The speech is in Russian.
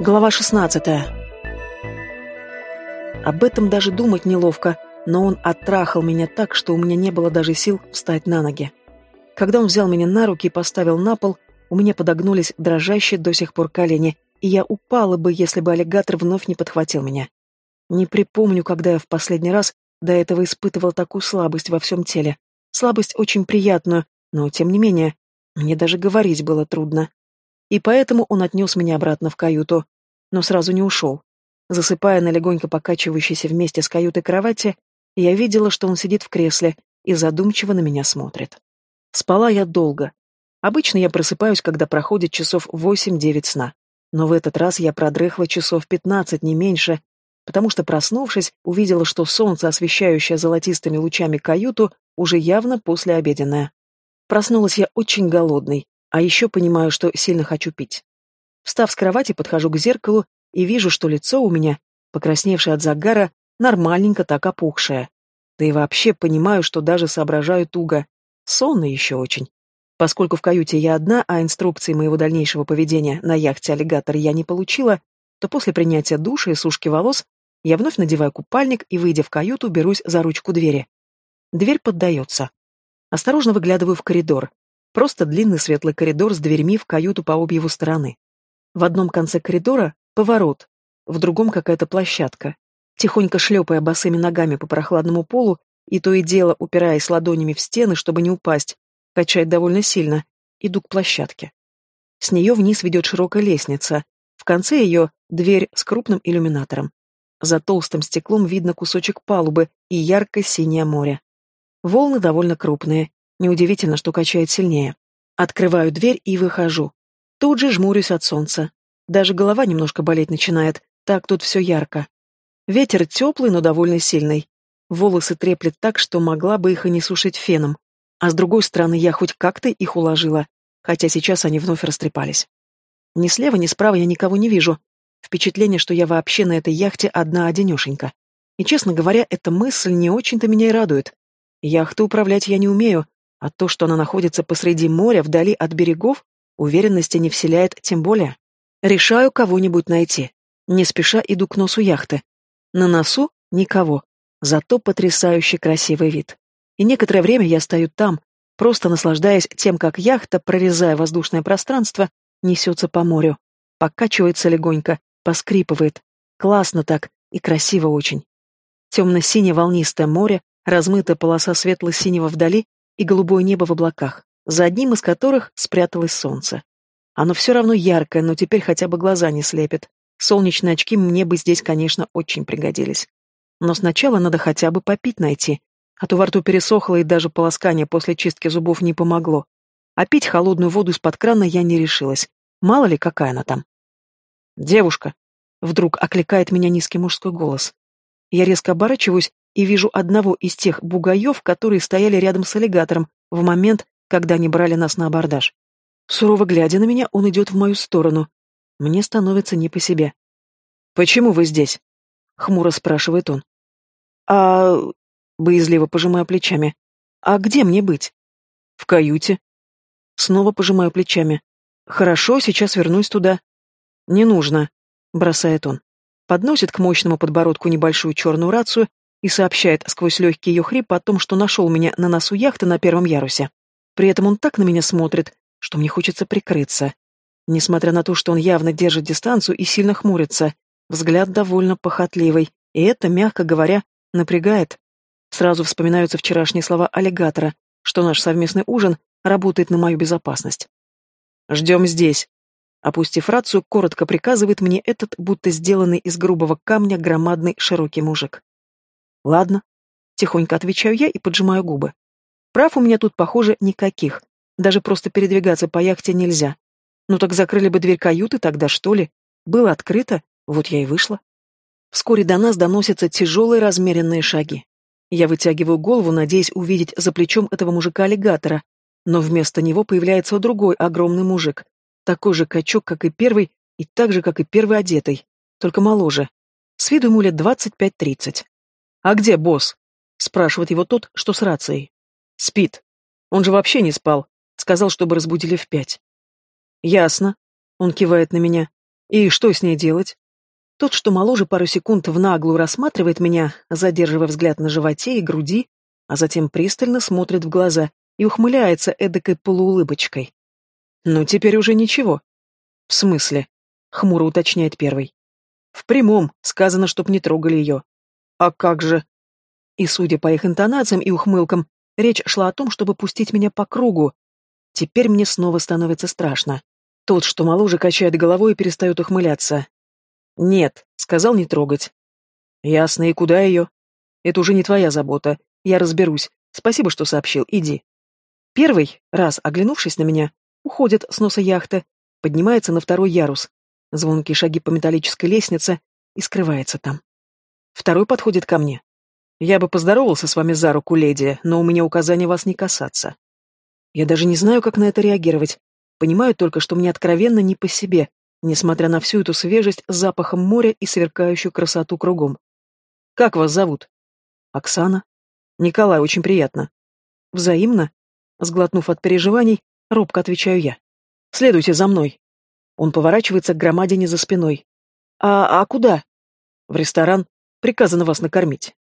Глава 16. Об этом даже думать неловко, но он оттрахал меня так, что у меня не было даже сил встать на ноги. Когда он взял меня на руки и поставил на пол, у меня подогнулись дрожащие до сих пор колени, и я упала бы, если бы аллигатор вновь не подхватил меня. Не припомню, когда я в последний раз до этого испытывал такую слабость во всем теле. Слабость очень приятную, но, тем не менее, мне даже говорить было трудно и поэтому он отнес меня обратно в каюту, но сразу не ушел. Засыпая на легонько покачивающейся вместе с каютой кровати, я видела, что он сидит в кресле и задумчиво на меня смотрит. Спала я долго. Обычно я просыпаюсь, когда проходит часов восемь-девять сна. Но в этот раз я продрыхла часов пятнадцать, не меньше, потому что, проснувшись, увидела, что солнце, освещающее золотистыми лучами каюту, уже явно послеобеденное. Проснулась я очень голодной, а еще понимаю, что сильно хочу пить. Встав с кровати, подхожу к зеркалу и вижу, что лицо у меня, покрасневшее от загара, нормальненько так опухшее. Да и вообще понимаю, что даже соображаю туго. Сонно еще очень. Поскольку в каюте я одна, а инструкции моего дальнейшего поведения на яхте «Аллигатор» я не получила, то после принятия душа и сушки волос я вновь надеваю купальник и, выйдя в каюту, берусь за ручку двери. Дверь поддается. Осторожно выглядываю в коридор. Просто длинный светлый коридор с дверьми в каюту по обе его стороны. В одном конце коридора — поворот, в другом какая-то площадка. Тихонько шлепая босыми ногами по прохладному полу и то и дело упираясь ладонями в стены, чтобы не упасть, качает довольно сильно, иду к площадке. С нее вниз ведет широкая лестница, в конце ее дверь с крупным иллюминатором. За толстым стеклом видно кусочек палубы и ярко-синее море. Волны довольно крупные, Неудивительно, что качает сильнее. Открываю дверь и выхожу. Тут же жмурюсь от солнца. Даже голова немножко болеть начинает, так тут все ярко. Ветер теплый, но довольно сильный. Волосы треплет так, что могла бы их и не сушить феном. А с другой стороны, я хоть как-то их уложила, хотя сейчас они вновь растрепались. Ни слева, ни справа я никого не вижу. Впечатление, что я вообще на этой яхте одна-одинешенька. И, честно говоря, эта мысль не очень-то меня и радует. Яхту управлять я не умею, а то, что она находится посреди моря, вдали от берегов, уверенности не вселяет тем более. Решаю кого-нибудь найти. Не спеша иду к носу яхты. На носу никого, зато потрясающе красивый вид. И некоторое время я стою там, просто наслаждаясь тем, как яхта, прорезая воздушное пространство, несется по морю. Покачивается легонько, поскрипывает. Классно так и красиво очень. Темно-синее волнистое море, размытая полоса светло-синего вдали и голубое небо в облаках, за одним из которых спряталось солнце. Оно все равно яркое, но теперь хотя бы глаза не слепит. Солнечные очки мне бы здесь, конечно, очень пригодились. Но сначала надо хотя бы попить найти, а то во рту пересохло и даже полоскание после чистки зубов не помогло. А пить холодную воду из-под крана я не решилась. Мало ли, какая она там. «Девушка!» — вдруг окликает меня низкий мужской голос. Я резко оборачиваюсь и вижу одного из тех бугаев, которые стояли рядом с аллигатором в момент, когда они брали нас на абордаж. Сурово глядя на меня, он идет в мою сторону. Мне становится не по себе. «Почему вы здесь?» — хмуро спрашивает он. «А...» — боязливо пожимаю плечами. «А где мне быть?» «В каюте». Снова пожимаю плечами. «Хорошо, сейчас вернусь туда». «Не нужно», — бросает он. Подносит к мощному подбородку небольшую черную рацию и сообщает сквозь легкий ее хрип о том, что нашел меня на носу яхты на первом ярусе. При этом он так на меня смотрит, что мне хочется прикрыться. Несмотря на то, что он явно держит дистанцию и сильно хмурится, взгляд довольно похотливый, и это, мягко говоря, напрягает. Сразу вспоминаются вчерашние слова аллигатора, что наш совместный ужин работает на мою безопасность. «Ждем здесь», Опустив рацию, коротко приказывает мне этот, будто сделанный из грубого камня, громадный широкий мужик. Ладно. Тихонько отвечаю я и поджимаю губы. Прав у меня тут, похоже, никаких. Даже просто передвигаться по яхте нельзя. Ну так закрыли бы дверь каюты тогда, что ли? Было открыто, вот я и вышла. Вскоре до нас доносятся тяжелые размеренные шаги. Я вытягиваю голову, надеясь увидеть за плечом этого мужика-аллигатора, но вместо него появляется другой огромный мужик, такой же качок, как и первый, и так же, как и первый одетый, только моложе. С виду ему лет двадцать-пять-тридцать. «А где босс?» — спрашивает его тот, что с рацией. «Спит. Он же вообще не спал. Сказал, чтобы разбудили в пять». «Ясно». Он кивает на меня. И что с ней делать? Тот, что моложе пару секунд в наглую рассматривает меня, задерживая взгляд на животе и груди, а затем пристально смотрит в глаза и ухмыляется эдакой полуулыбочкой. «Ну, теперь уже ничего». «В смысле?» — хмуро уточняет первый. «В прямом, сказано, чтоб не трогали ее». «А как же?» И, судя по их интонациям и ухмылкам, речь шла о том, чтобы пустить меня по кругу. Теперь мне снова становится страшно. Тот, что моложе, качает головой и перестает ухмыляться. «Нет», — сказал не трогать. «Ясно, и куда ее?» «Это уже не твоя забота. Я разберусь. Спасибо, что сообщил. Иди». Первый, раз оглянувшись на меня, уходит с носа яхты, поднимается на второй ярус. Звонкие шаги по металлической лестнице и скрывается там. Второй подходит ко мне. «Я бы поздоровался с вами за руку, леди, но у меня указание вас не касаться». Я даже не знаю, как на это реагировать. Понимаю только, что мне откровенно не по себе, несмотря на всю эту свежесть с запахом моря и сверкающую красоту кругом. «Как вас зовут?» «Оксана». «Николай, очень приятно». «Взаимно?» Сглотнув от переживаний, робко отвечаю я. «Следуйте за мной». Он поворачивается к громадине за спиной. «А, а куда?» «В ресторан. Приказано вас накормить».